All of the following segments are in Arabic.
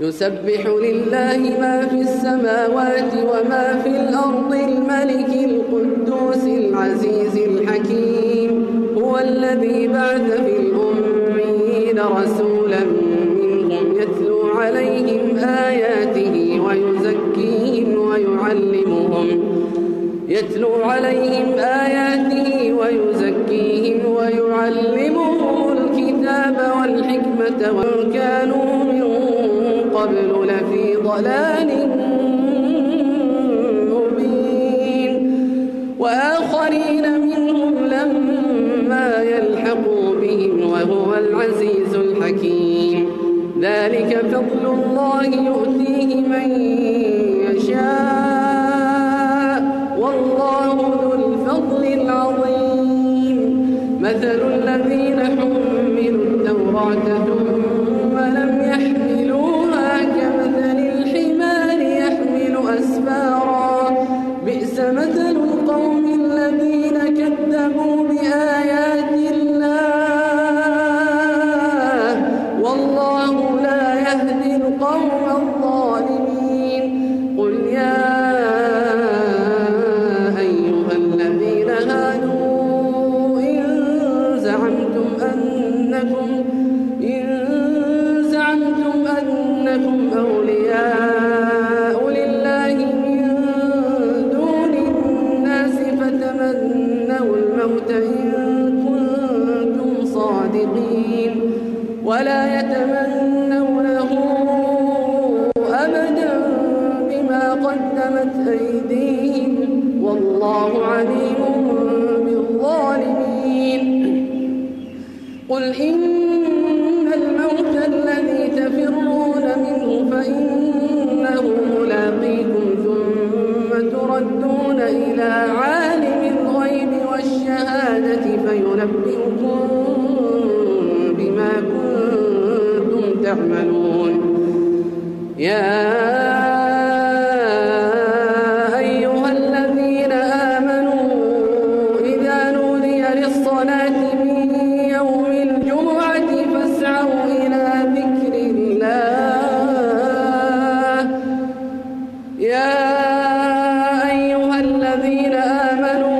يسبح لله ما في السماوات وما في الأرض الملك القدوس العزيز الحكيم. هو الذي بعث في الأميين رسولا منهم يتلو عليهم آياته ويزكيهم ويعلمهم. يتلو عليهم آياته ويزكيهم ويعلمهم الكتاب والحكمة وإن كانوا من قبل لفي ضلال مبين. وآخرين منهم لما يلحقوا بهم وهو العزيز الحكيم. ذلك فضل الله يؤتيه من بئس مثل صادقين ولا يتمنونه يا أيها الذين آمنوا إذا نودي للصلاة من يوم الجمعة فاسعوا إلى ذكر الله. يا أيها الذين آمنوا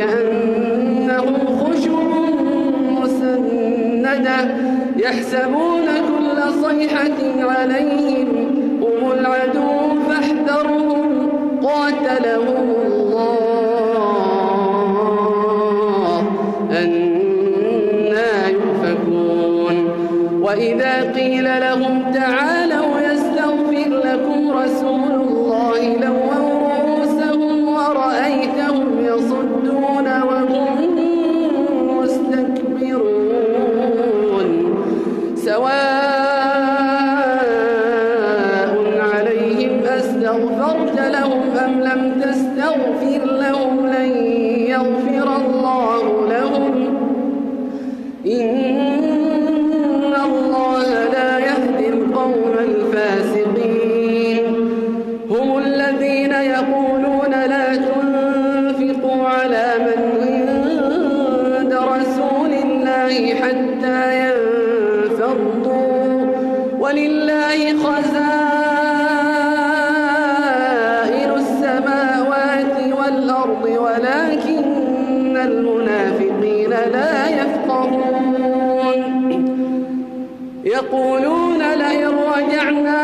كأنهم خشب مسندة يحسبون كل صيحة عليهم هم العدو فاحذرهم قاتلهم الله أنا يؤفكون. وإذا قيل لهم تعالوا يستغفر لكم رسول سواء عليهم أستغفرت لهم أم لم تستغفر لهم لن يغفر يقولون لئن رجعنا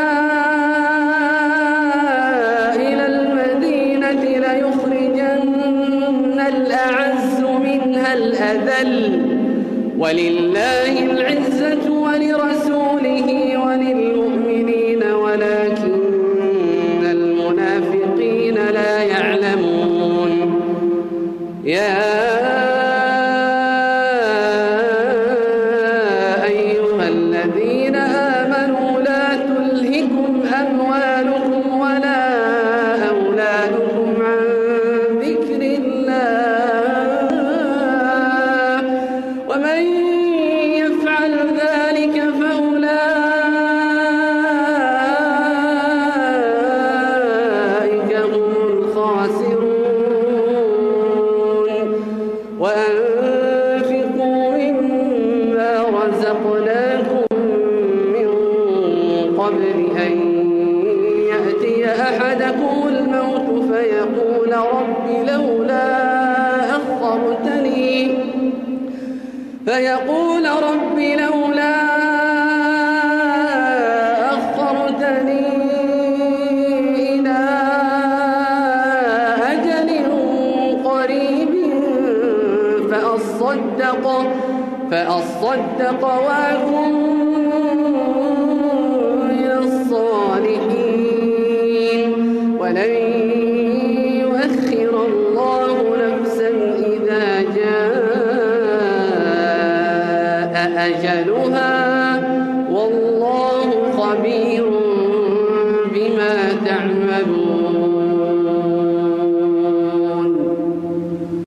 إلى المدينة ليخرجن الأعز منها الأذل. ولله قبل أن يأتي أحدكم الموت فيقول رب لولا أخرتني فيقول رب لولا أخرتني إلى أجل قريب فأصدق فأصدق وأكن